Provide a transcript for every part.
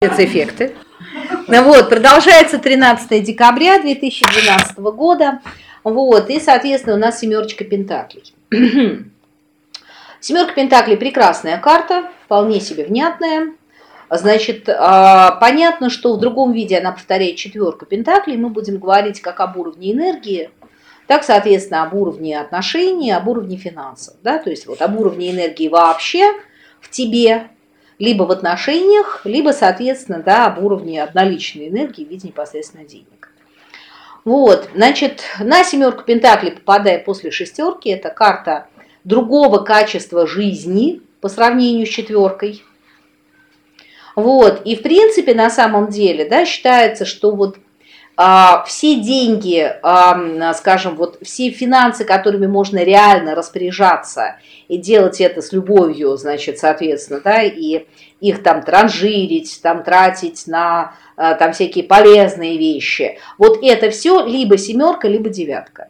спецэффекты. Ну вот, продолжается 13 декабря 2012 года. Вот, и, соответственно, у нас семерочка пентаклей. Семерка пентаклей прекрасная карта, вполне себе внятная. Значит, а, понятно, что в другом виде она повторяет четверку пентаклей. Мы будем говорить как об уровне энергии, так, соответственно, об уровне отношений, об уровне финансов. Да? То есть вот об уровне энергии вообще в тебе, либо в отношениях, либо, соответственно, да, об уровне одноличной энергии в виде непосредственно денег. Вот, значит, на семерку пентаклей, попадая после шестерки, это карта другого качества жизни по сравнению с четверкой. Вот, и в принципе, на самом деле, да, считается, что вот все деньги, а, скажем, вот все финансы, которыми можно реально распоряжаться и делать это с любовью, значит, соответственно, да, и их там транжирить, там тратить на а, там всякие полезные вещи. Вот это все либо семерка, либо девятка.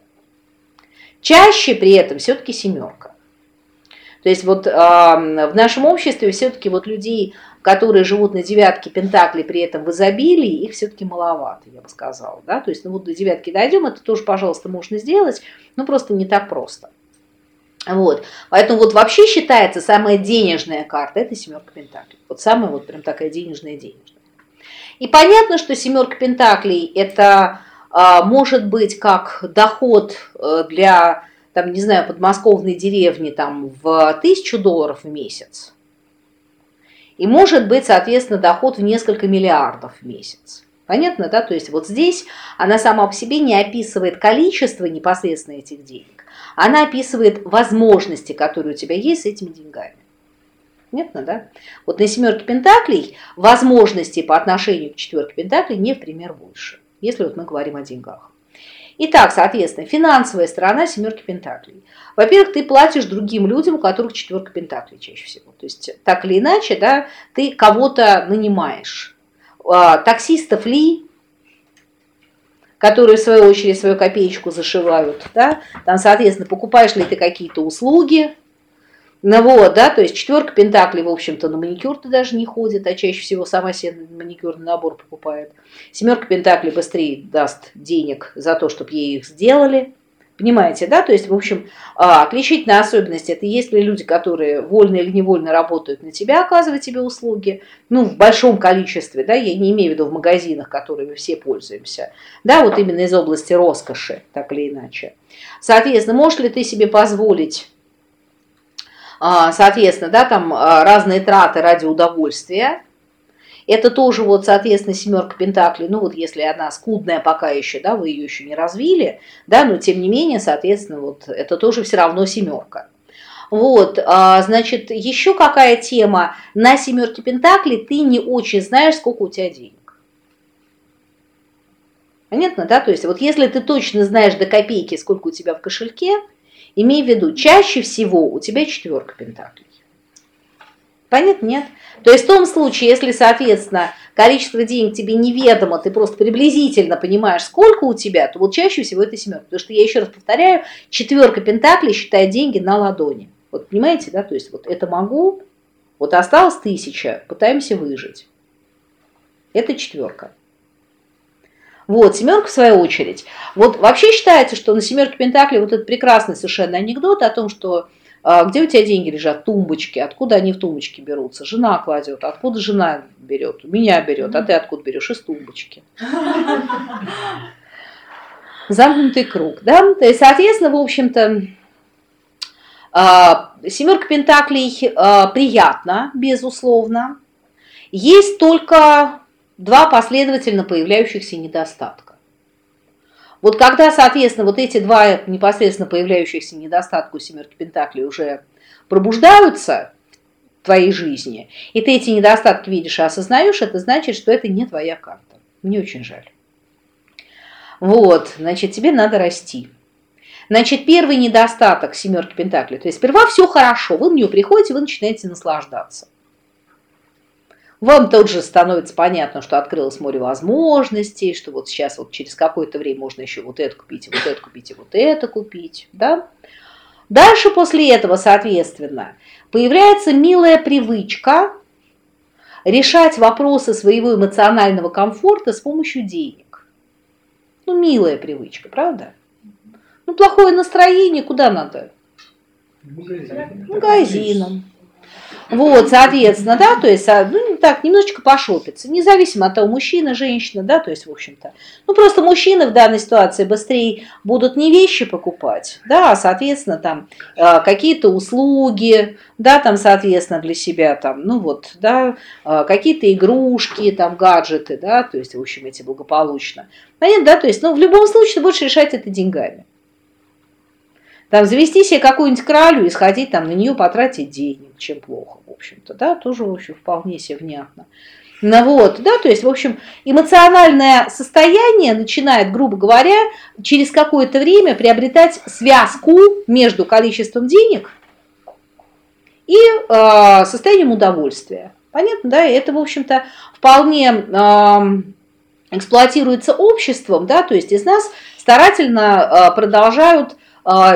Чаще при этом все-таки семерка. То есть вот в нашем обществе все-таки вот людей которые живут на девятке пентаклей при этом в изобилии, их все-таки маловато, я бы сказала. Да? То есть ну вот до девятки дойдем, это тоже, пожалуйста, можно сделать, но просто не так просто. Вот. Поэтому вот вообще считается самая денежная карта – это семерка пентаклей. Вот самая вот прям такая денежная-денежная. И понятно, что семерка пентаклей – это а, может быть как доход э, для, там, не знаю, подмосковной деревни там, в тысячу долларов в месяц – и может быть, соответственно, доход в несколько миллиардов в месяц. Понятно, да? То есть вот здесь она сама по себе не описывает количество непосредственно этих денег, она описывает возможности, которые у тебя есть с этими деньгами. Понятно, да? Вот на семерке пентаклей возможности по отношению к четверке пентаклей не в пример больше, если вот мы говорим о деньгах. Итак, соответственно, финансовая сторона семерки пентаклей. Во-первых, ты платишь другим людям, у которых четверка пентаклей чаще всего. То есть так или иначе, да, ты кого-то нанимаешь. А, таксистов ли, которые в свою очередь свою копеечку зашивают, да, там, соответственно, покупаешь ли ты какие-то услуги, ну вот, да, то есть четверка пентаклей, в общем-то, на маникюр-то даже не ходит, а чаще всего сама себе маникюрный набор покупает. Семерка пентаклей быстрее даст денег за то, чтобы ей их сделали. Понимаете, да? То есть, в общем, а, отличительная особенность – это если люди, которые вольно или невольно работают на тебя, оказывать тебе услуги, ну, в большом количестве, да, я не имею в виду в магазинах, которыми все пользуемся, да, вот именно из области роскоши, так или иначе. Соответственно, можешь ли ты себе позволить соответственно, да, там а, разные траты ради удовольствия. Это тоже вот, соответственно, семерка пентаклей, ну вот если она скудная пока еще, да, вы ее еще не развили, да, но тем не менее, соответственно, вот это тоже все равно семерка. Вот, а, значит, еще какая тема? На семерке пентаклей ты не очень знаешь, сколько у тебя денег. Понятно, да? То есть вот если ты точно знаешь до копейки, сколько у тебя в кошельке, Имей в виду, чаще всего у тебя четверка пентаклей. Понятно? Нет. То есть в том случае, если, соответственно, количество денег тебе неведомо, ты просто приблизительно понимаешь, сколько у тебя, то вот чаще всего это семерка. Потому что я еще раз повторяю, четверка пентаклей считает деньги на ладони. Вот понимаете, да? То есть вот это могу, вот осталось тысяча, пытаемся выжить. Это четверка. Вот, семерка в свою очередь. Вот вообще считается, что на семерке Пентаклей вот этот прекрасный совершенно анекдот о том, что а, где у тебя деньги лежат, тумбочки, откуда они в тумбочке берутся, жена кладет, откуда жена берет, меня берет, а ты откуда берешь, из тумбочки. Замкнутый круг, да, то есть, соответственно, в общем-то, а, семерка Пентаклей а, приятна, безусловно, есть только два последовательно появляющихся недостатка. Вот когда, соответственно, вот эти два непосредственно появляющихся недостатка у семерки Пентаклей уже пробуждаются в твоей жизни, и ты эти недостатки видишь и осознаешь, это значит, что это не твоя карта. Мне очень жаль. Вот, значит, тебе надо расти. Значит, первый недостаток семерки Пентаклей, то есть сперва все хорошо, вы на нее приходите, вы начинаете наслаждаться. Вам тут же становится понятно, что открылось море возможностей, что вот сейчас вот через какое-то время можно еще вот это купить, и вот это купить, и вот это купить, да? Дальше после этого, соответственно, появляется милая привычка решать вопросы своего эмоционального комфорта с помощью денег. Ну, милая привычка, правда? Ну, плохое настроение, куда надо? Магазином. Вот, соответственно, да, то есть, а, ну, так, немножечко пошопиться, независимо от того, мужчина, женщина, да, то есть, в общем-то. Ну, просто мужчины в данной ситуации быстрее будут не вещи покупать, да, а, соответственно, там, а, какие-то услуги, да, там, соответственно, для себя, там, ну, вот, да, какие-то игрушки, там, гаджеты, да, то есть, в общем, эти благополучно. Понятно, да, то есть, ну, в любом случае, будешь решать это деньгами. Там завести себе какую-нибудь кралю и сходить там на нее потратить денег, чем плохо, в общем-то, да, тоже, в общем, вполне себе внятно. Ну вот, да, то есть, в общем, эмоциональное состояние начинает, грубо говоря, через какое-то время приобретать связку между количеством денег и э, состоянием удовольствия. Понятно, да? И это, в общем-то, вполне э, эксплуатируется обществом, да, то есть из нас старательно э, продолжают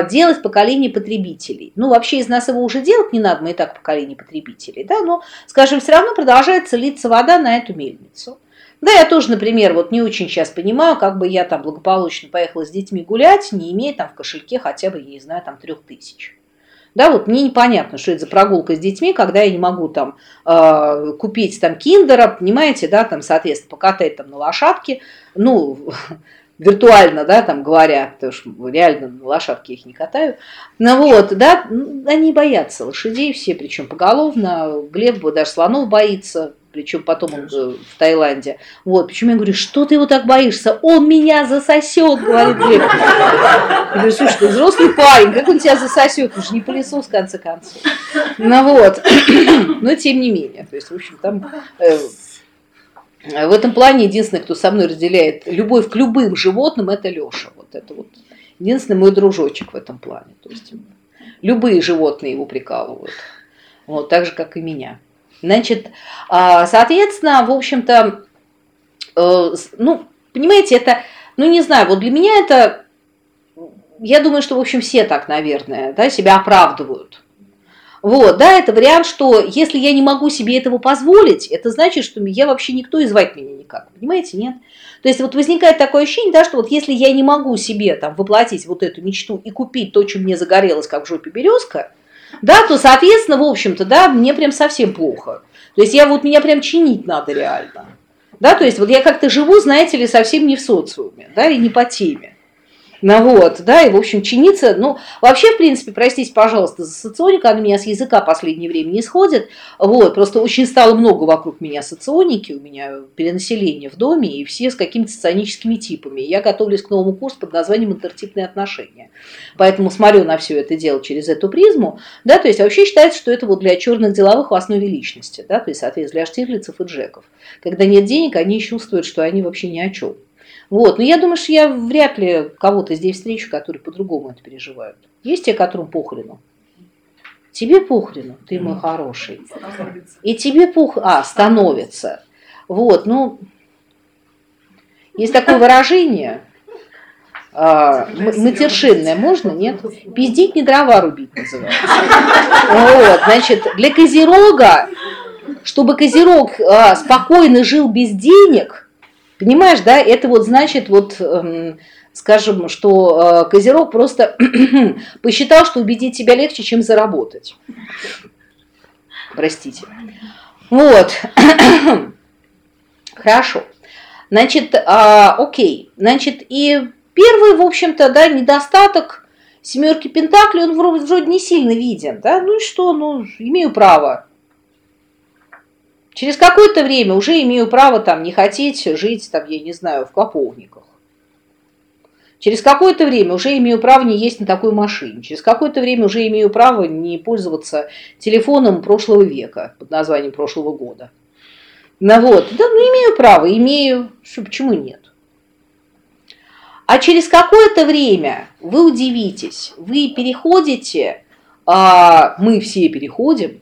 делать поколение потребителей. Ну, вообще из нас его уже делать не надо, мы и так поколение потребителей, да, но, скажем, все равно продолжается литься вода на эту мельницу. Да, я тоже, например, вот не очень сейчас понимаю, как бы я там благополучно поехала с детьми гулять, не имея там в кошельке хотя бы, я не знаю, там трех тысяч. Да, вот мне непонятно, что это за прогулка с детьми, когда я не могу там э, купить там киндера, понимаете, да, там, соответственно, покатать там на лошадке, ну, виртуально, да, там говоря, потому что реально на лошадке их не катаю. Ну вот, да, они боятся лошадей все, причем поголовно. Глеб даже слонов боится, причем потом он э, в Таиланде. Вот, почему я говорю, что ты его так боишься? Он меня засосет, говорит Глеб. Я говорю, слушай, ты взрослый парень, как он тебя засосет? Он же не пылесос, в конце концов. Ну вот, но тем не менее, то есть, в общем, там э, в этом плане единственный, кто со мной разделяет любовь к любым животным, это Леша. Вот это вот единственный мой дружочек в этом плане. То есть любые животные его прикалывают. Вот, так же, как и меня. Значит, а, соответственно, в общем-то, э, ну, понимаете, это, ну, не знаю, вот для меня это, я думаю, что, в общем, все так, наверное, да, себя оправдывают. Вот, да, это вариант, что если я не могу себе этого позволить, это значит, что я вообще никто и звать меня никак, понимаете, нет? То есть вот возникает такое ощущение, да, что вот если я не могу себе там воплотить вот эту мечту и купить то, чем мне загорелось, как в жопе березка, да, то, соответственно, в общем-то, да, мне прям совсем плохо. То есть я вот меня прям чинить надо реально. Да, то есть вот я как-то живу, знаете ли, совсем не в социуме, да, и не по теме. Ну вот, да, и, в общем, чиниться, ну, вообще, в принципе, простите, пожалуйста, за соционика, она меня с языка в последнее время не сходит, вот, просто очень стало много вокруг меня соционики, у меня перенаселение в доме, и все с какими-то соционическими типами. Я готовлюсь к новому курсу под названием «Интертипные отношения». Поэтому смотрю на все это дело через эту призму, да, то есть вообще считается, что это вот для черных деловых в основе личности, да, то есть, соответственно, для штирлицев и джеков. Когда нет денег, они чувствуют, что они вообще ни о чем. Вот, но я думаю, что я вряд ли кого-то здесь встречу, которые по-другому это переживают. Есть те, которым похрену. Тебе похрену, ты мой хороший. И тебе пух... А, становится. Вот, ну, есть такое выражение, а, матершинное, можно, нет? Пиздить не дрова рубить называется. Вот, значит, для козерога, чтобы козерог а, спокойно жил без денег – Понимаешь, да, это вот значит, вот, эм, скажем, что э, Козерог просто посчитал, что убедить себя легче, чем заработать. Простите. Вот. Хорошо. Значит, а, окей. Значит, и первый, в общем-то, да, недостаток семерки Пентакли, он вроде не сильно виден, да, ну и что, ну, имею право Через какое-то время уже имею право там не хотеть жить, там, я не знаю, в клоповниках. Через какое-то время уже имею право не есть на такой машине. Через какое-то время уже имею право не пользоваться телефоном прошлого века под названием прошлого года. Ну вот, да, ну имею право, имею, что, почему нет? А через какое-то время вы удивитесь, вы переходите, а мы все переходим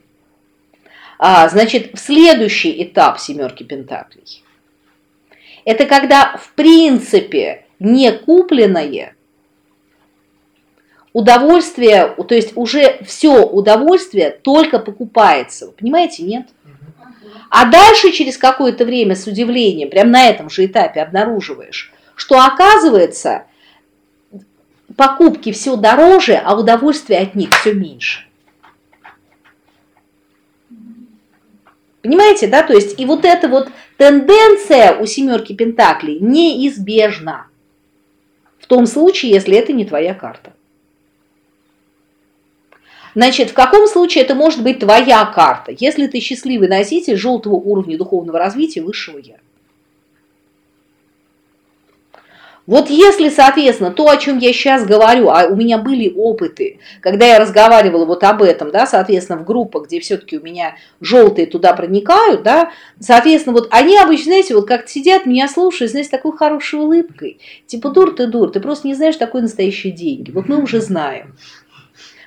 а, значит, в следующий этап семерки пентаклей. Это когда, в принципе, не купленное удовольствие, то есть уже все удовольствие только покупается. Вы понимаете, нет? А дальше через какое-то время с удивлением, прям на этом же этапе обнаруживаешь, что оказывается покупки все дороже, а удовольствие от них все меньше. Понимаете, да? То есть и вот эта вот тенденция у семерки пентаклей неизбежна. В том случае, если это не твоя карта. Значит, в каком случае это может быть твоя карта, если ты счастливый носитель желтого уровня духовного развития высшего я? Вот если, соответственно, то, о чем я сейчас говорю, а у меня были опыты, когда я разговаривала вот об этом, да, соответственно, в группах, где все-таки у меня желтые туда проникают, да, соответственно, вот они обычно, знаете, вот как сидят, меня слушают, знаете, такой хорошей улыбкой, типа, дур ты, дур, ты просто не знаешь такой настоящие деньги, вот мы уже знаем.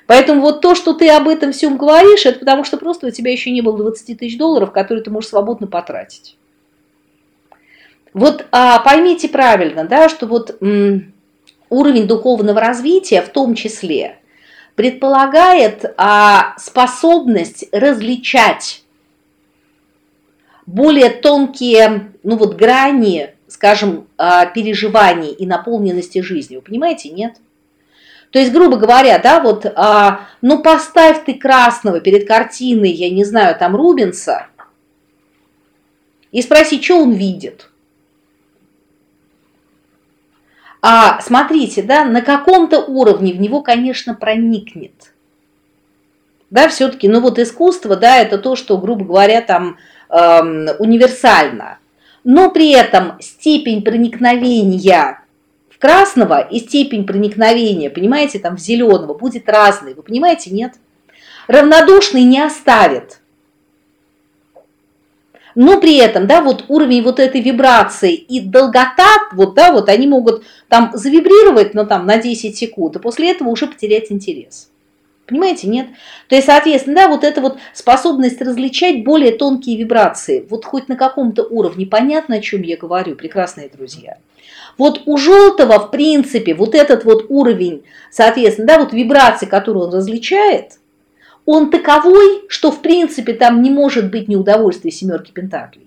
Поэтому вот то, что ты об этом всем говоришь, это потому что просто у тебя еще не было 20 тысяч долларов, которые ты можешь свободно потратить. Вот а, поймите правильно, да, что вот м, уровень духовного развития в том числе предполагает а, способность различать более тонкие, ну вот грани, скажем, а, переживаний и наполненности жизни. Понимаете, нет? То есть, грубо говоря, да, вот, а, ну поставь ты красного перед картиной, я не знаю, там Рубенса, и спроси, что он видит – А смотрите, да, на каком-то уровне в него, конечно, проникнет. Да, все-таки, ну вот искусство, да, это то, что, грубо говоря, там эм, универсально. Но при этом степень проникновения в красного и степень проникновения, понимаете, там в зеленого будет разной. Вы понимаете, нет? Равнодушный не оставит но при этом, да, вот уровень вот этой вибрации и долгота, вот, да, вот они могут там завибрировать, но там на 10 секунд, и после этого уже потерять интерес. Понимаете, нет? То есть, соответственно, да, вот эта вот способность различать более тонкие вибрации, вот хоть на каком-то уровне, понятно, о чем я говорю, прекрасные друзья. Вот у желтого, в принципе, вот этот вот уровень, соответственно, да, вот вибрации, которые он различает – он таковой, что в принципе там не может быть неудовольствия семерки пентаклей.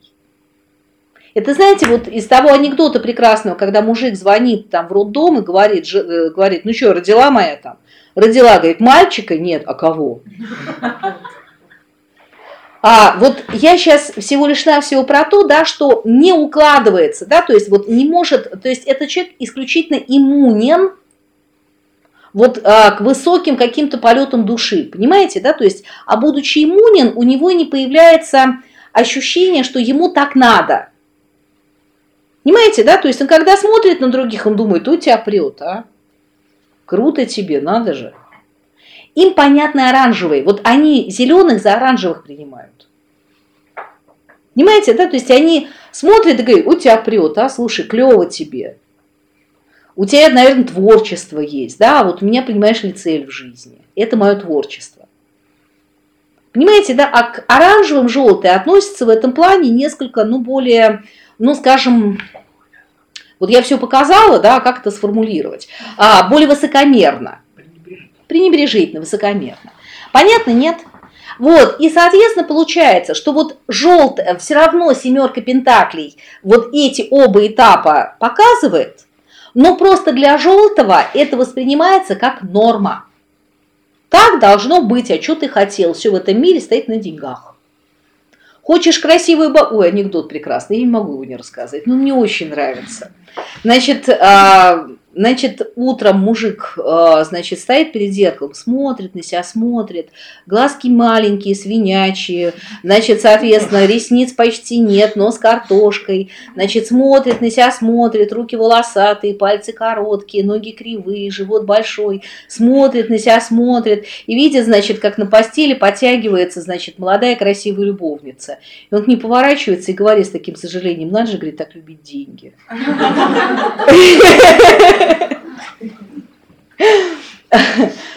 Это, знаете, вот из того анекдота прекрасного, когда мужик звонит там в роддом и говорит, ж, э, говорит ну что, родила моя там? Родила, говорит, мальчика? Нет, а кого? А вот я сейчас всего лишь навсего про то, да, что не укладывается, да, то есть вот не может, то есть этот человек исключительно иммунен вот а, к высоким каким-то полетам души, понимаете, да, то есть, а будучи иммунен, у него не появляется ощущение, что ему так надо. Понимаете, да, то есть он когда смотрит на других, он думает, у тебя прет, а, круто тебе, надо же. Им понятны оранжевые, вот они зеленых за оранжевых принимают. Понимаете, да, то есть они смотрят и говорят, у тебя прет, а, слушай, клево тебе. У тебя, наверное, творчество есть, да, вот у меня, понимаешь ли, цель в жизни. Это мое творчество. Понимаете, да, а к оранжевым желтые относятся в этом плане несколько, ну, более, ну, скажем, вот я все показала, да, как это сформулировать, а, более высокомерно, пренебрежительно, высокомерно. Понятно, нет? Вот, и, соответственно, получается, что вот желтая, все равно семерка пентаклей, вот эти оба этапа показывает, но просто для желтого это воспринимается как норма. Так должно быть, а что ты хотел? Все в этом мире стоит на деньгах. Хочешь красивую бабу... Ой, анекдот прекрасный, я не могу его не рассказать, но мне очень нравится. Значит, а, Значит, утром мужик, э, значит, стоит перед зеркалом, смотрит на себя, смотрит, глазки маленькие, свинячие, значит, соответственно, ресниц почти нет, нос картошкой, значит, смотрит на себя, смотрит, руки волосатые, пальцы короткие, ноги кривые, живот большой, смотрит на себя, смотрит, и видит, значит, как на постели подтягивается, значит, молодая красивая любовница. И он к ней поворачивается и говорит с таким сожалением, надо же, говорит, так любить деньги.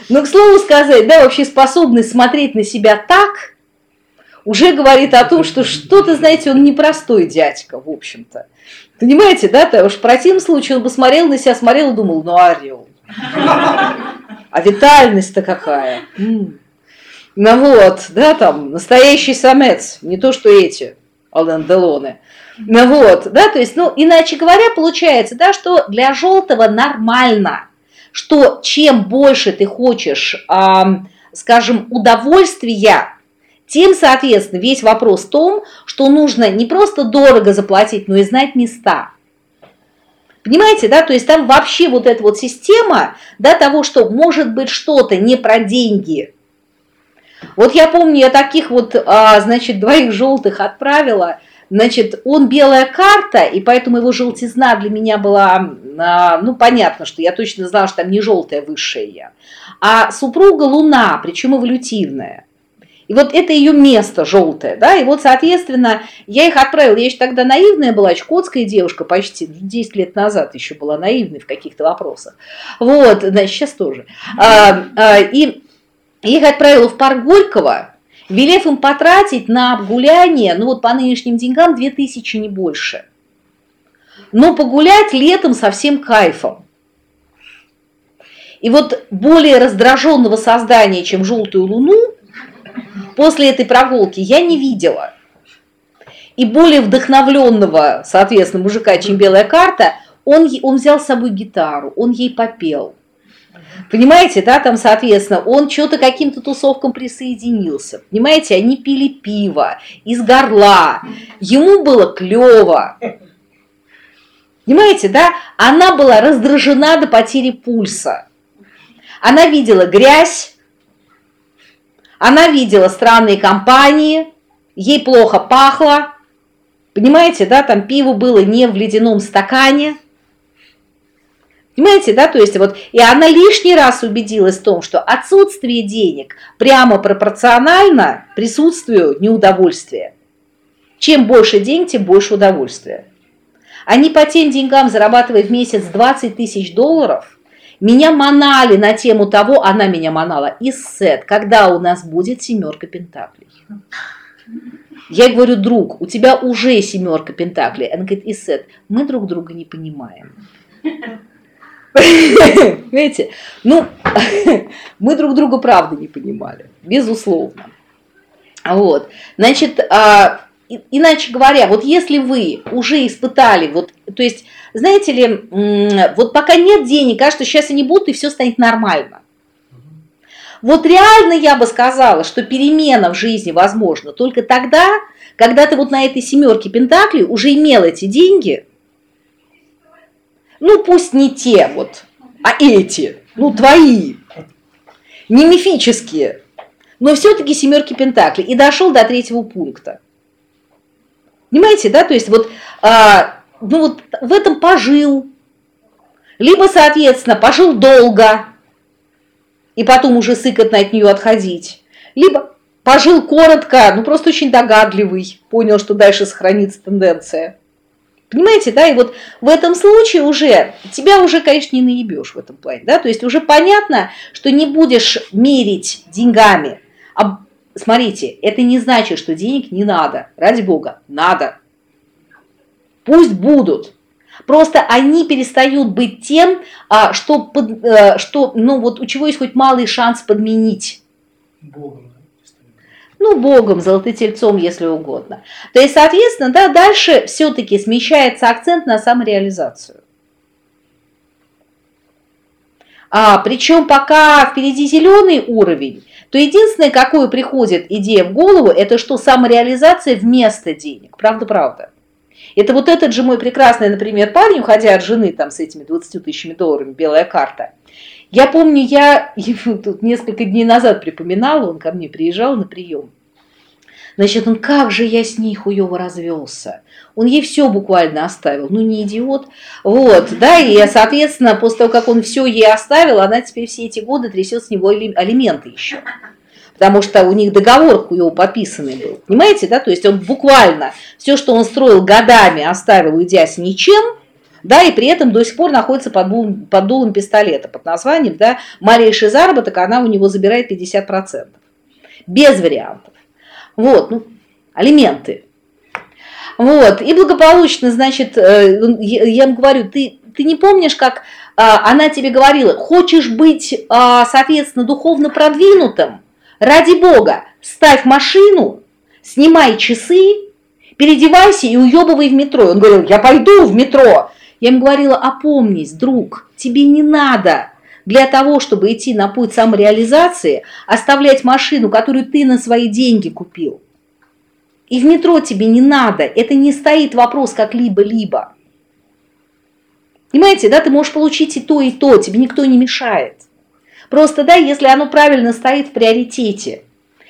Но, к слову сказать, да, вообще способность смотреть на себя так, уже говорит о том, что что-то, знаете, он непростой дядька, в общем-то. Понимаете, да, то уж в противном случае он бы смотрел на себя, смотрел и думал, ну орел. А витальность-то какая. Ну вот, да, там, настоящий самец, не то что эти, Ален Делоне. Ну вот, да, то есть, ну, иначе говоря, получается, да, что для желтого нормально, что чем больше ты хочешь, скажем, удовольствия, тем, соответственно, весь вопрос в том, что нужно не просто дорого заплатить, но и знать места. Понимаете, да, то есть там вообще вот эта вот система, да, того, что может быть что-то не про деньги. Вот я помню, я таких вот, а, значит, двоих желтых отправила, значит, он белая карта, и поэтому его желтизна для меня была, а, ну, понятно, что я точно знала, что там не желтая высшая я, а супруга луна, причем эволютивная. И вот это ее место желтое, да, и вот, соответственно, я их отправила, я еще тогда наивная была, чукотская девушка, почти 10 лет назад еще была наивной в каких-то вопросах, вот, значит, сейчас тоже. А, и их отправила в парк Горького, велев им потратить на гуляние, ну вот по нынешним деньгам 2000 не больше. Но погулять летом со всем кайфом. И вот более раздраженного создания, чем желтую луну, после этой прогулки я не видела. И более вдохновленного, соответственно, мужика, чем белая карта, он, он взял с собой гитару, он ей попел. Понимаете, да, там, соответственно, он что-то каким-то тусовкам присоединился. Понимаете, они пили пиво из горла. Ему было клево. Понимаете, да? Она была раздражена до потери пульса. Она видела грязь, она видела странные компании, ей плохо пахло. Понимаете, да, там пиво было не в ледяном стакане. Понимаете, да, то есть вот, и она лишний раз убедилась в том, что отсутствие денег прямо пропорционально присутствию неудовольствия. Чем больше денег, тем больше удовольствия. Они по тем деньгам, зарабатывая в месяц 20 тысяч долларов, меня манали на тему того, она меня манала, Иссет, когда у нас будет семерка пентаклей. Я говорю, друг, у тебя уже семерка пентаклей. Она говорит, Иссет, мы друг друга не понимаем. Понимаете? Ну, мы друг друга правда не понимали, безусловно. Вот, значит, а, иначе говоря, вот если вы уже испытали, вот, то есть, знаете ли, вот пока нет денег, кажется, сейчас они будут, и все станет нормально. Вот реально я бы сказала, что перемена в жизни возможна только тогда, когда ты вот на этой семерке пентаклей уже имел эти деньги, ну пусть не те вот, а эти, ну твои, не мифические, но все-таки семерки пентаклей, и дошел до третьего пункта. Понимаете, да, то есть вот, а, ну вот в этом пожил, либо, соответственно, пожил долго, и потом уже сыкотно от нее отходить, либо пожил коротко, ну просто очень догадливый, понял, что дальше сохранится тенденция. Понимаете, да, и вот в этом случае уже тебя уже, конечно, не наебешь в этом плане, да, то есть уже понятно, что не будешь мерить деньгами. А, смотрите, это не значит, что денег не надо, ради бога, надо. Пусть будут. Просто они перестают быть тем, а, что, э, что ну вот у чего есть хоть малый шанс подменить. Богом ну, Богом, золототельцом, если угодно. То есть, соответственно, да, дальше все-таки смещается акцент на самореализацию. А, причем пока впереди зеленый уровень, то единственное, какое приходит идея в голову, это что самореализация вместо денег. Правда-правда. Это вот этот же мой прекрасный, например, парень, уходя от жены там с этими 20 тысячами долларами, белая карта. Я помню, я тут несколько дней назад припоминала, он ко мне приезжал на прием. Значит, он как же я с ней хуево развелся. Он ей все буквально оставил. Ну, не идиот. Вот, да, и, соответственно, после того, как он все ей оставил, она теперь все эти годы трясет с него алименты еще. Потому что у них договор хуево подписанный был. Понимаете, да? То есть он буквально все, что он строил годами, оставил, уйдя с ничем, да, и при этом до сих пор находится под, дулом, под дулом пистолета под названием, да, малейший заработок, она у него забирает 50%. Без вариантов. Вот, ну, алименты. Вот, и благополучно, значит, э, я ему говорю, ты, ты не помнишь, как а, она тебе говорила, хочешь быть, а, соответственно, духовно продвинутым, ради бога, ставь машину, снимай часы, переодевайся и уебывай в метро. Он говорил, я пойду в метро. Я ему говорила, опомнись, друг, тебе не надо для того, чтобы идти на путь самореализации, оставлять машину, которую ты на свои деньги купил. И в метро тебе не надо. Это не стоит вопрос как либо-либо. Понимаете, да, ты можешь получить и то, и то, тебе никто не мешает. Просто, да, если оно правильно стоит в приоритете.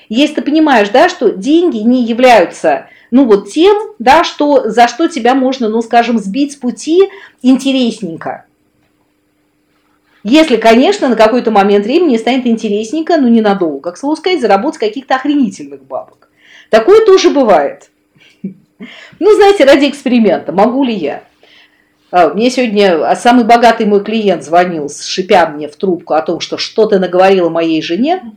Если ты понимаешь, да, что деньги не являются, ну вот тем, да, что, за что тебя можно, ну скажем, сбить с пути интересненько. Если, конечно, на какой-то момент времени станет интересненько, но ненадолго, как слово сказать, заработать каких-то охренительных бабок. Такое тоже бывает. Ну, знаете, ради эксперимента, могу ли я? А, мне сегодня самый богатый мой клиент звонил, шипя мне в трубку о том, что что-то наговорила моей жене.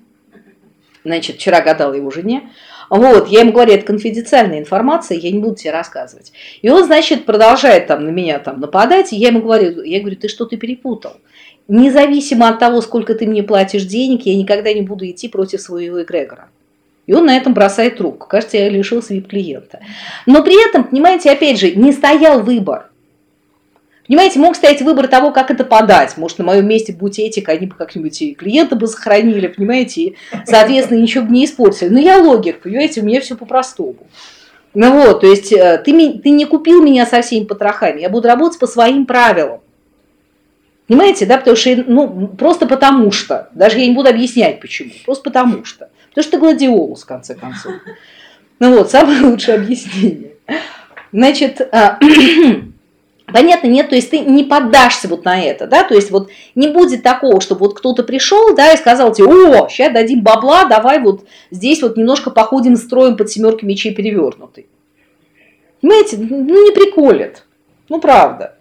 Значит, вчера гадала его жене. Вот, я ему говорю, это конфиденциальная информация, я не буду тебе рассказывать. И он, значит, продолжает там на меня там нападать, и я ему говорю, я говорю, ты что-то перепутал. Независимо от того, сколько ты мне платишь денег, я никогда не буду идти против своего эгрегора. И он на этом бросает трубку. Кажется, я лишился вип-клиента. Но при этом, понимаете, опять же, не стоял выбор. Понимаете, мог стоять выбор того, как это подать. Может, на моем месте, будь этика, они бы как-нибудь и клиента бы сохранили, понимаете, и, соответственно, ничего бы не испортили. Но я логик, понимаете, у меня все по-простому. Ну вот, то есть э, ты, ты не купил меня со всеми потрохами, я буду работать по своим правилам. Понимаете, да, потому что, ну, просто потому что, даже я не буду объяснять почему, просто потому что. Потому что ты гладиолус, в конце концов. Ну вот, самое лучшее объяснение. Значит, а, понятно, нет, то есть ты не поддашься вот на это, да, то есть вот не будет такого, чтобы вот кто-то пришел, да, и сказал тебе, о, сейчас дадим бабла, давай вот здесь вот немножко походим строим под семеркой мечей перевернутый. Понимаете, ну не приколит, ну правда.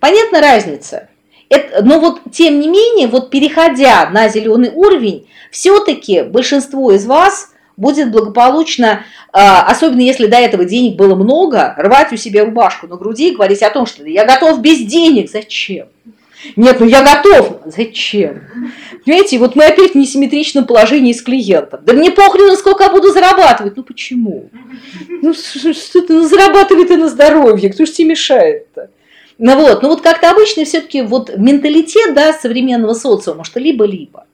Понятна разница? Это, но вот тем не менее, вот переходя на зеленый уровень, все-таки большинство из вас будет благополучно, а, особенно если до этого денег было много, рвать у себя рубашку на груди и говорить о том, что я готов без денег. Зачем? Нет, ну я готов. Зачем? Понимаете, вот мы опять в несимметричном положении с клиентом. Да мне похрен, сколько я буду зарабатывать. Ну почему? Ну что ты, ну зарабатывай ты на здоровье, кто ж тебе мешает-то? Ну вот, ну вот как-то обычно все-таки вот менталитет да, современного социума, что либо-либо.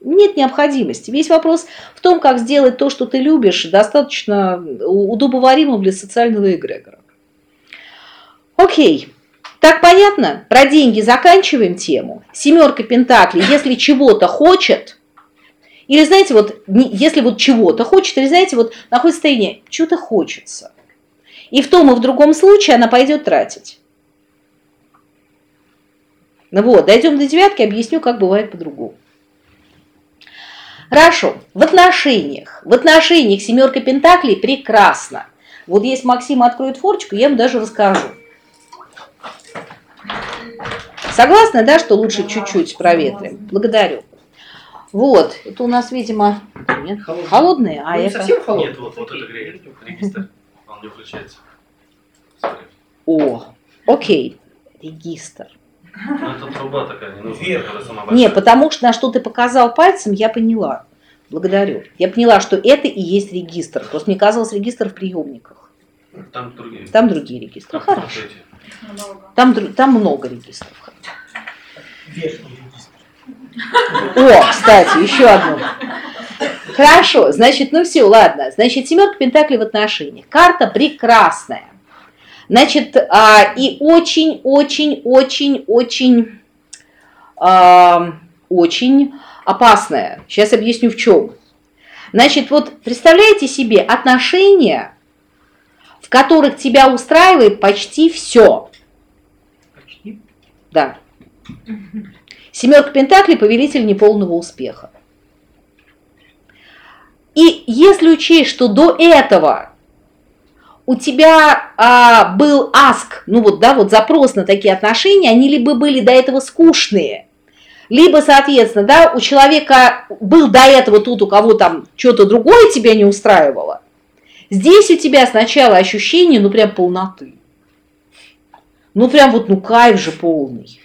Нет необходимости. Весь вопрос в том, как сделать то, что ты любишь, достаточно удобоваримым для социального эгрегора. Окей. Так понятно? Про деньги заканчиваем тему. Семерка пентаклей, если чего-то хочет, или знаете, вот если вот чего-то хочет, или знаете, вот находится состояние, что-то хочется. И в том и в другом случае она пойдет тратить. Ну вот, дойдем до девятки, объясню, как бывает по-другому. Хорошо, в отношениях. В отношениях семерка пентаклей прекрасно. Вот если Максим откроет форчку, я ему даже расскажу. Согласна, да, что лучше чуть-чуть проветрим? Благодарю. Вот, это у нас, видимо, нет, холодные, а ну, это... совсем холодные? Нет, вот, вот это греет, регистр, он не включается. О, окей, регистр. Ну, это труба такая, не нужна, Вверх. сама Не, потому что на что ты показал пальцем, я поняла. Благодарю. Я поняла, что это и есть регистр. Просто мне казалось регистр в приемниках. Там другие. Там другие регистры. Как Хорошо. Там, там много регистров. Верхний регистр. О, кстати, еще одно. Хорошо, значит, ну все, ладно. Значит, семерка пентаклей в отношениях. Карта прекрасная. Значит, а, и очень-очень-очень-очень а, очень опасная. Сейчас объясню в чем. Значит, вот представляете себе отношения, в которых тебя устраивает почти все. Почти? Да. Семерка Пентаклей – повелитель неполного успеха. И если учесть, что до этого у тебя а, был аск, ну вот, да, вот запрос на такие отношения, они либо были до этого скучные, либо, соответственно, да, у человека был до этого тут, у кого там что-то другое тебя не устраивало. Здесь у тебя сначала ощущение, ну, прям полноты. Ну, прям вот, ну, кайф же полный.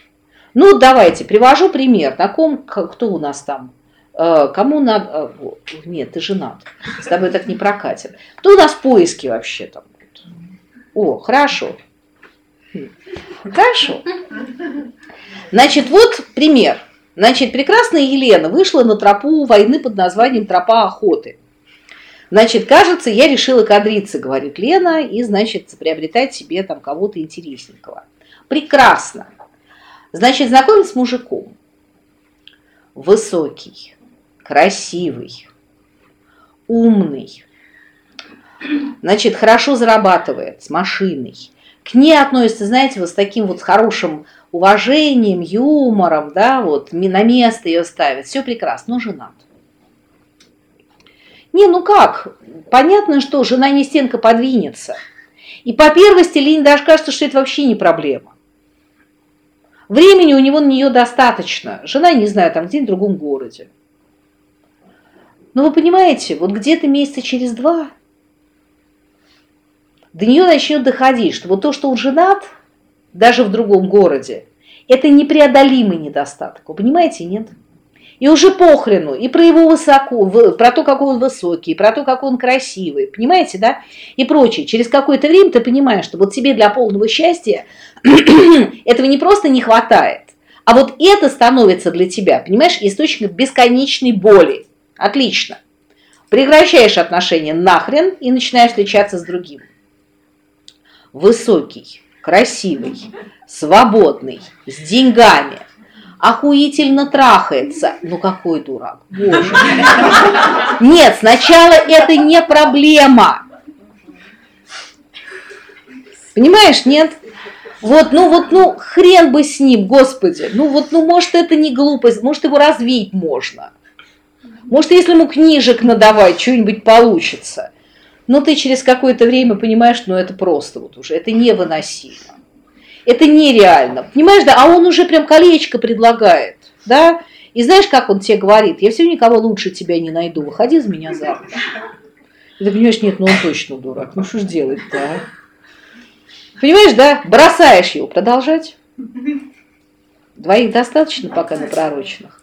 Ну, давайте, привожу пример. На ком, кто у нас там? Э, кому надо... Э, нет, ты женат. С тобой так не прокатит. Кто у нас в поиске вообще там? О, хорошо. Хорошо. Значит, вот пример. Значит, прекрасная Елена вышла на тропу войны под названием «Тропа охоты». Значит, кажется, я решила кадриться, говорит Лена, и, значит, приобретать себе там кого-то интересненького. Прекрасно. Значит, знакомится с мужиком. Высокий, красивый, умный. Значит, хорошо зарабатывает, с машиной. К ней относится, знаете, вот с таким вот хорошим уважением, юмором, да, вот на место ее ставит. Все прекрасно, но женат. Не, ну как? Понятно, что жена не стенка подвинется. И по первости Лене даже кажется, что это вообще не проблема. Времени у него на нее достаточно. Жена, не знаю, там где-нибудь в другом городе. Но вы понимаете, вот где-то месяца через два до нее начнет доходить, что вот то, что он женат, даже в другом городе, это непреодолимый недостаток. Вы понимаете, нет? И уже похрену, и про его высоко, про то, какой он высокий, про то, какой он красивый, понимаете, да? И прочее. Через какое-то время ты понимаешь, что вот тебе для полного счастья этого не просто не хватает, а вот это становится для тебя, понимаешь, источником бесконечной боли. Отлично. Прекращаешь отношения нахрен и начинаешь встречаться с другим. Высокий, красивый, свободный, с деньгами, охуительно трахается. Ну какой дурак, боже. Нет, сначала это не проблема. Понимаешь, нет? Вот, ну вот, ну хрен бы с ним, господи. Ну вот, ну может это не глупость, может его развить можно. Может, если ему книжек надавать, что-нибудь получится. Но ты через какое-то время понимаешь, ну это просто вот уже, это невыносимо. Это нереально. Понимаешь, да? А он уже прям колечко предлагает, да? И знаешь, как он тебе говорит? Я все никого лучше тебя не найду. Выходи за меня завтра. И ты понимаешь, нет, ну он точно дурак. Ну что ж делать-то, а? Понимаешь, да? Бросаешь его. Продолжать? Двоих достаточно пока на пророчных.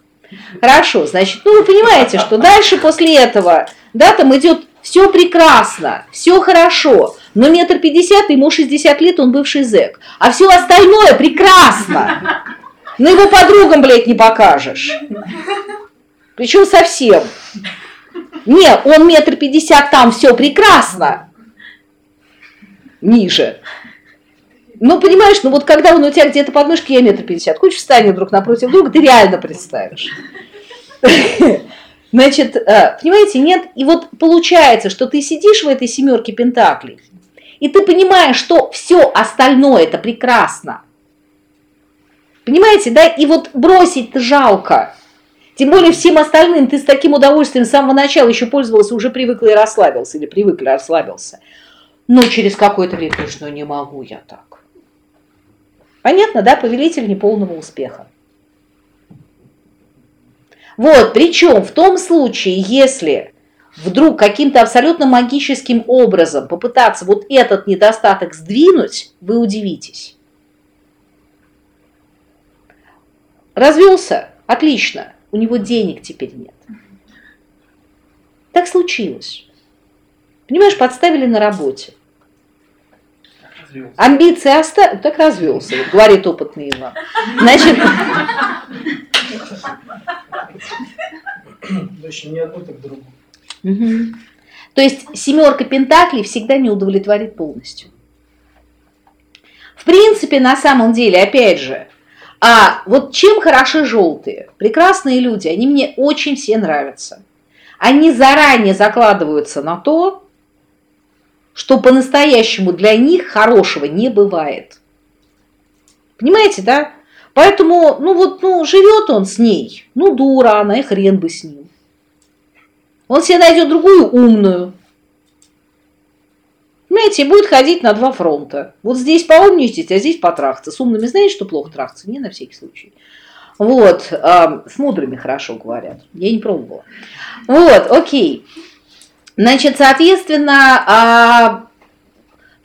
Хорошо, значит, ну вы понимаете, что дальше после этого, да, там идет все прекрасно, все хорошо, но метр пятьдесят, ему 60 лет, он бывший зэк. А все остальное прекрасно. Но его подругам, блядь, не покажешь. Причем совсем. Не, он метр пятьдесят, там все прекрасно. Ниже. Ну, понимаешь, ну вот когда он у тебя где-то под мышкой, я метр пятьдесят, хочешь встанет друг напротив друга, ты реально представишь. Значит, э, понимаете, нет, и вот получается, что ты сидишь в этой семерке пентаклей, и ты понимаешь, что все остальное это прекрасно. Понимаете, да? И вот бросить-то жалко. Тем более всем остальным ты с таким удовольствием с самого начала еще пользовался, уже привыкла и расслабился, или привык и расслабился. Но через какое-то время, ну не могу я так. Понятно, да? Повелитель неполного успеха. Вот, причем в том случае, если вдруг каким-то абсолютно магическим образом попытаться вот этот недостаток сдвинуть, вы удивитесь. Развелся? Отлично. У него денег теперь нет. Так случилось. Понимаешь, подставили на работе. Амбиции оставили, так развелся, говорит опытный Иван. Значит, Еще не одну, так другую. Угу. То есть семерка пентаклей всегда не удовлетворит полностью. В принципе, на самом деле, опять же, а вот чем хороши желтые? Прекрасные люди, они мне очень все нравятся. Они заранее закладываются на то, что по-настоящему для них хорошего не бывает. Понимаете, да? Поэтому, ну вот, ну, живет он с ней, ну, дура она, и хрен бы с ним. Он себе найдет другую умную. Понимаете, будет ходить на два фронта. Вот здесь поумничать, а здесь потрахаться. С умными знаете, что плохо трахаться? Не на всякий случай. Вот, э, с мудрыми хорошо говорят. Я не пробовала. Вот, окей. Значит, соответственно, а,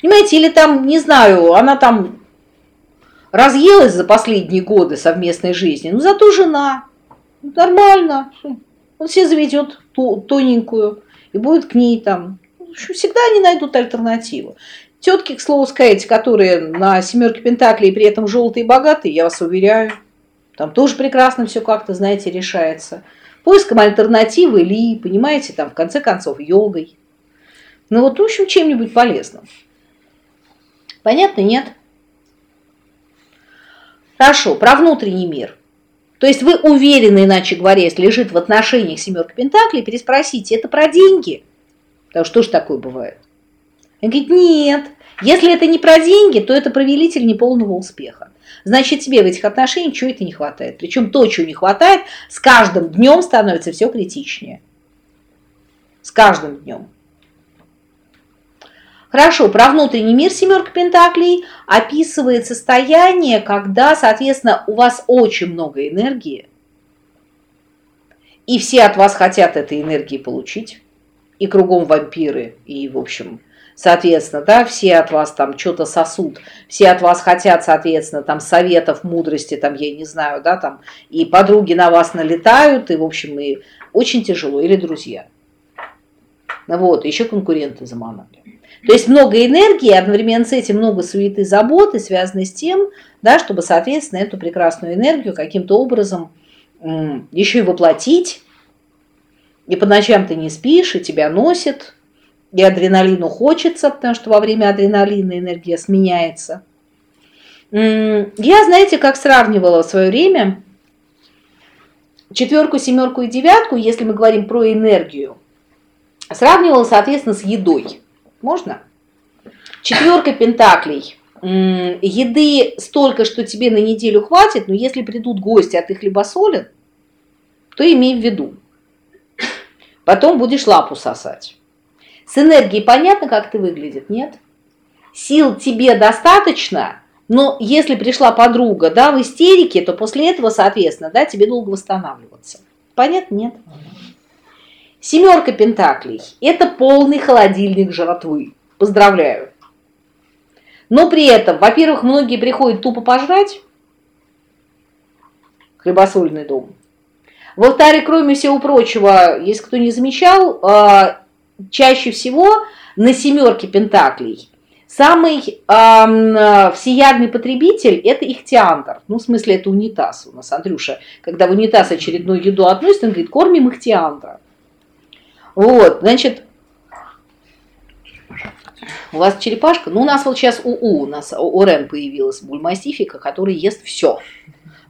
понимаете, или там, не знаю, она там разъелась за последние годы совместной жизни, ну зато жена. Нормально. Он себе заведет тоненькую и будет к ней там. Всегда они найдут альтернативу. Тетки, к слову сказать, которые на семерке Пентаклей при этом желтые и богатые, я вас уверяю, там тоже прекрасно все как-то, знаете, решается. Поиском альтернативы или, понимаете, там, в конце концов, йогой. Ну вот, в общем, чем-нибудь полезным. Понятно, нет? Хорошо, про внутренний мир. То есть вы уверены, иначе говоря, если лежит в отношениях семерка Пентаклей, переспросите, это про деньги? Потому что ж такое бывает? Он говорит, нет, если это не про деньги, то это повелитель неполного успеха. Значит, тебе в этих отношениях чего-то не хватает. Причем то, чего не хватает, с каждым днем становится все критичнее. С каждым днем. Хорошо, про внутренний мир семерка Пентаклей описывает состояние, когда, соответственно, у вас очень много энергии, и все от вас хотят этой энергии получить, и кругом вампиры, и, в общем, соответственно, да, все от вас там что-то сосут, все от вас хотят, соответственно, там советов, мудрости, там, я не знаю, да, там, и подруги на вас налетают, и, в общем, и очень тяжело, или друзья. Вот, еще конкуренты заманали. То есть много энергии, одновременно с этим много суеты, заботы, связанной с тем, да, чтобы, соответственно, эту прекрасную энергию каким-то образом еще и воплотить. И по ночам ты не спишь, и тебя носит, и адреналину хочется, потому что во время адреналина энергия сменяется. Я, знаете, как сравнивала в свое время четверку, семерку и девятку, если мы говорим про энергию, сравнивала, соответственно, с едой. Можно? Четверка пентаклей. Еды столько, что тебе на неделю хватит, но если придут гости, а ты хлебосолен, то имей в виду. Потом будешь лапу сосать. С энергией понятно, как ты выглядит, нет? Сил тебе достаточно, но если пришла подруга, да, в истерике, то после этого, соответственно, да, тебе долго восстанавливаться. Понятно? Нет. Семерка пентаклей – это полный холодильник жратвы. Поздравляю. Но при этом, во-первых, многие приходят тупо пожрать. Хлебосольный дом. Во-вторых, кроме всего прочего, если кто не замечал, а, чаще всего на семерке пентаклей самый э, всеядный потребитель – это ихтиандр. Ну, в смысле, это унитаз у нас, Андрюша. Когда в унитаз очередную еду относит, он говорит, кормим ихтиандра. Вот, значит, у вас черепашка, ну у нас вот сейчас УУ, у нас ОРН появилась, бульмастифика, который ест все,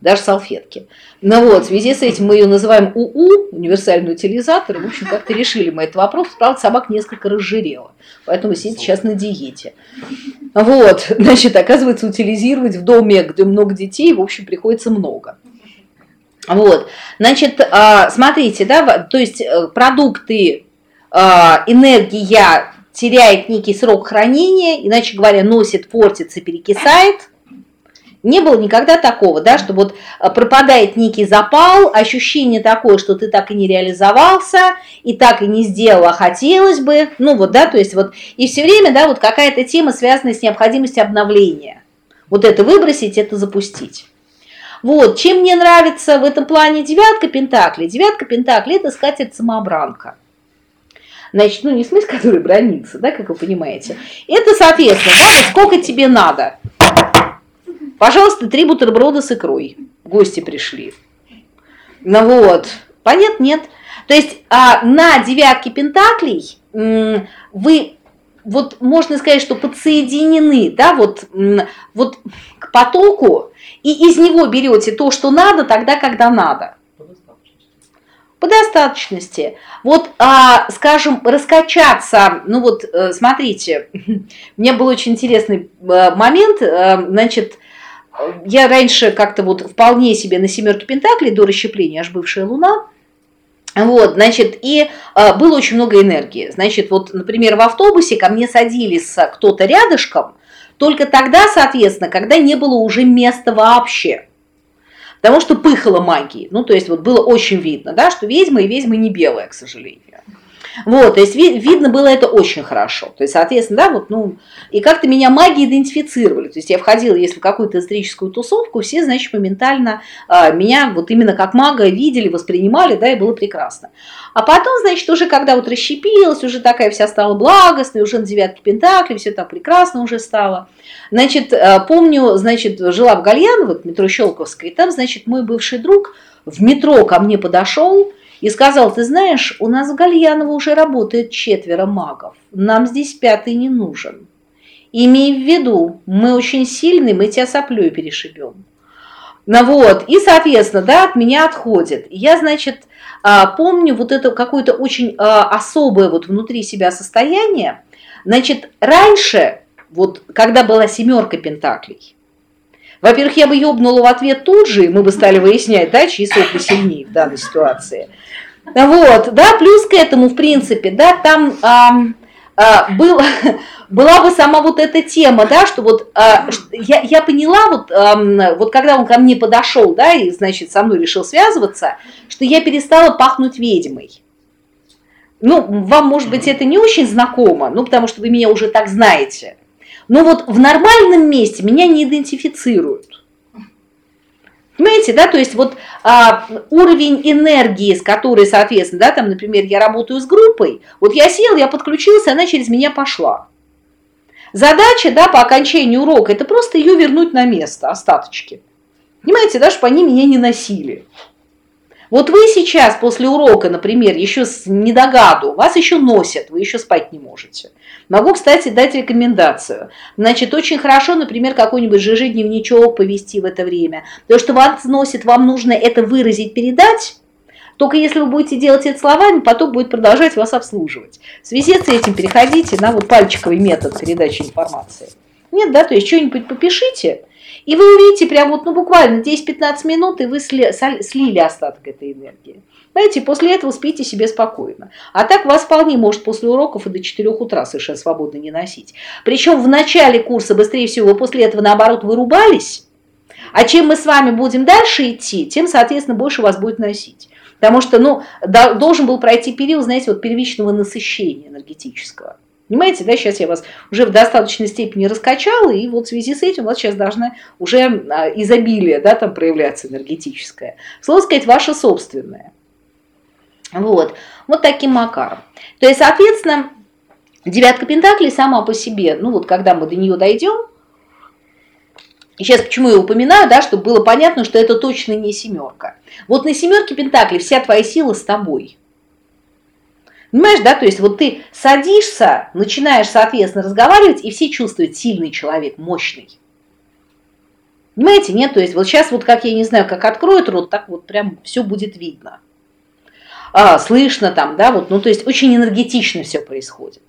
даже салфетки. Ну вот, в связи с этим мы ее называем УУ, универсальный утилизатор, в общем, как-то решили мы этот вопрос, правда, собака несколько разжирела, поэтому сидит сейчас на диете. Вот, значит, оказывается, утилизировать в доме, где много детей, в общем, приходится много. Вот, значит, а, смотрите, да, то есть э, продукты, а, энергия теряет некий срок хранения, иначе говоря, носит, портится, перекисает. Не было никогда такого, да, что вот э, пропадает некий запал, ощущение такое, что ты так и не реализовался, и так и не сделал, а хотелось бы, ну вот, да, то есть вот, и все время, да, вот какая-то тема, связанная с необходимостью обновления. Вот это выбросить, это запустить. Вот, чем мне нравится в этом плане девятка пентаклей? Девятка пентаклей – это скатерть самобранка. Значит, ну не смысл, который бронится, да, как вы понимаете. Это, соответственно, да, вот сколько тебе надо. Пожалуйста, три бутерброда с икрой. Гости пришли. Ну вот, понятно, нет. То есть а, на девятке пентаклей вы вот можно сказать, что подсоединены, да, вот, вот к потоку, и из него берете то, что надо, тогда, когда надо. По достаточности. Вот, а, скажем, раскачаться, ну вот, э, смотрите, меня был очень интересный э, момент, э, значит, я раньше как-то вот вполне себе на семерке Пентаклей до расщепления, аж бывшая Луна, вот, значит, и э, было очень много энергии. Значит, вот, например, в автобусе ко мне садились кто-то рядышком, только тогда, соответственно, когда не было уже места вообще. Потому что пыхала магией. Ну, то есть вот было очень видно, да, что ведьма и ведьма не белая, к сожалению. Вот, то есть ви- видно было это очень хорошо. То есть, соответственно, да, вот, ну, и как-то меня маги идентифицировали. То есть я входила, если в какую-то эзотерическую тусовку, все, значит, моментально а, меня вот именно как мага видели, воспринимали, да, и было прекрасно. А потом, значит, уже когда вот расщепилась, уже такая вся стала благостной, уже на девятке Пентакли, все так прекрасно уже стало. Значит, а, помню, значит, жила в Гальяново, метро Щелковской, и там, значит, мой бывший друг в метро ко мне подошел, и сказал, ты знаешь, у нас в Гальяново уже работает четверо магов, нам здесь пятый не нужен. Имей в виду, мы очень сильные, мы тебя соплей перешибем. Ну вот, и, соответственно, да, от меня отходит. Я, значит, а, помню вот это какое-то очень а, особое вот внутри себя состояние. Значит, раньше, вот когда была семерка пентаклей, во-первых, я бы ёбнула в ответ тут же, и мы бы стали выяснять, да, чьи сопли сильнее в данной ситуации. Вот, да, плюс к этому, в принципе, да, там а, а, был, была бы сама вот эта тема, да, что вот а, я, я поняла, вот, а, вот когда он ко мне подошел, да, и, значит, со мной решил связываться, что я перестала пахнуть ведьмой. Ну, вам, может быть, это не очень знакомо, ну, потому что вы меня уже так знаете. Но вот в нормальном месте меня не идентифицируют. Понимаете, да, то есть вот а, уровень энергии, с которой, соответственно, да, там, например, я работаю с группой, вот я сел, я подключился, она через меня пошла. Задача, да, по окончанию урока, это просто ее вернуть на место, остаточки. Понимаете, да, чтобы они меня не носили. Вот вы сейчас после урока, например, еще с недогаду, вас еще носят, вы еще спать не можете. Могу, кстати, дать рекомендацию. Значит, очень хорошо, например, какой-нибудь ЖЖ-дневничок повести в это время. То, что вас носит, вам нужно это выразить, передать. Только если вы будете делать это словами, поток будет продолжать вас обслуживать. В связи с этим переходите на вот пальчиковый метод передачи информации. Нет, да, то есть что-нибудь попишите, и вы увидите прям вот, ну, буквально 10-15 минут, и вы сли, слили остаток этой энергии. Знаете, после этого спите себе спокойно. А так вас вполне может после уроков и до 4 утра совершенно свободно не носить. Причем в начале курса, быстрее всего, после этого, наоборот, вырубались. А чем мы с вами будем дальше идти, тем, соответственно, больше вас будет носить. Потому что, ну, должен был пройти период, знаете, вот первичного насыщения энергетического. Понимаете, да, сейчас я вас уже в достаточной степени раскачала, и вот в связи с этим у вас сейчас должна уже а, изобилие, да, там проявляться энергетическое. Слово сказать, ваше собственное. Вот, вот таким макаром. То есть, соответственно, девятка пентаклей сама по себе, ну вот когда мы до нее дойдем, сейчас почему я упоминаю, да, чтобы было понятно, что это точно не семерка. Вот на семерке пентаклей вся твоя сила с тобой. Понимаешь, да, то есть вот ты садишься, начинаешь, соответственно, разговаривать, и все чувствуют сильный человек, мощный. Понимаете, нет? То есть вот сейчас вот как, я не знаю, как откроют рот, так вот прям все будет видно. А, слышно там, да, вот, ну то есть очень энергетично все происходит.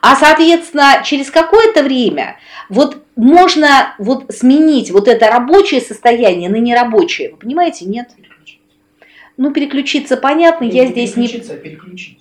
А, соответственно, через какое-то время вот можно вот сменить вот это рабочее состояние на нерабочее. Вы понимаете, нет? Ну, переключиться понятно, не я здесь не... А переключить.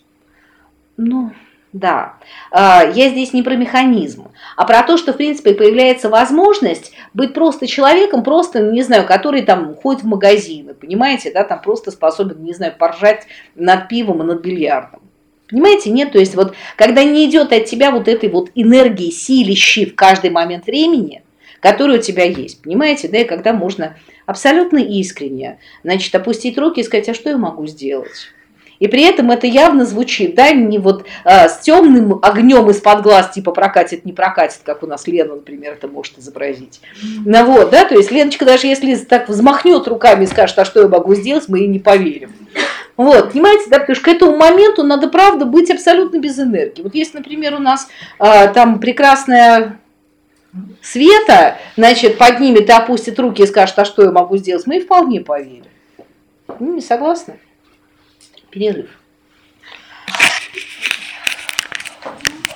Ну, да. А, я здесь не про механизм, а про то, что, в принципе, появляется возможность быть просто человеком, просто, не знаю, который там ходит в магазины, понимаете, да, там просто способен, не знаю, поржать над пивом и над бильярдом. Понимаете, нет? То есть вот, когда не идет от тебя вот этой вот энергии, силищи в каждый момент времени, который у тебя есть, понимаете, да, и когда можно абсолютно искренне, значит, опустить руки и сказать, а что я могу сделать? И при этом это явно звучит, да, не вот а, с темным огнем из-под глаз, типа прокатит, не прокатит, как у нас Лена, например, это может изобразить. Ну вот, да, то есть Леночка даже если так взмахнет руками и скажет, а что я могу сделать, мы ей не поверим. Вот, понимаете, да, потому что к этому моменту надо, правда, быть абсолютно без энергии. Вот если, например, у нас а, там прекрасная Света, значит, поднимет и опустит руки и скажет, а что я могу сделать, мы вполне поверим. Ну, не согласны? Перерыв.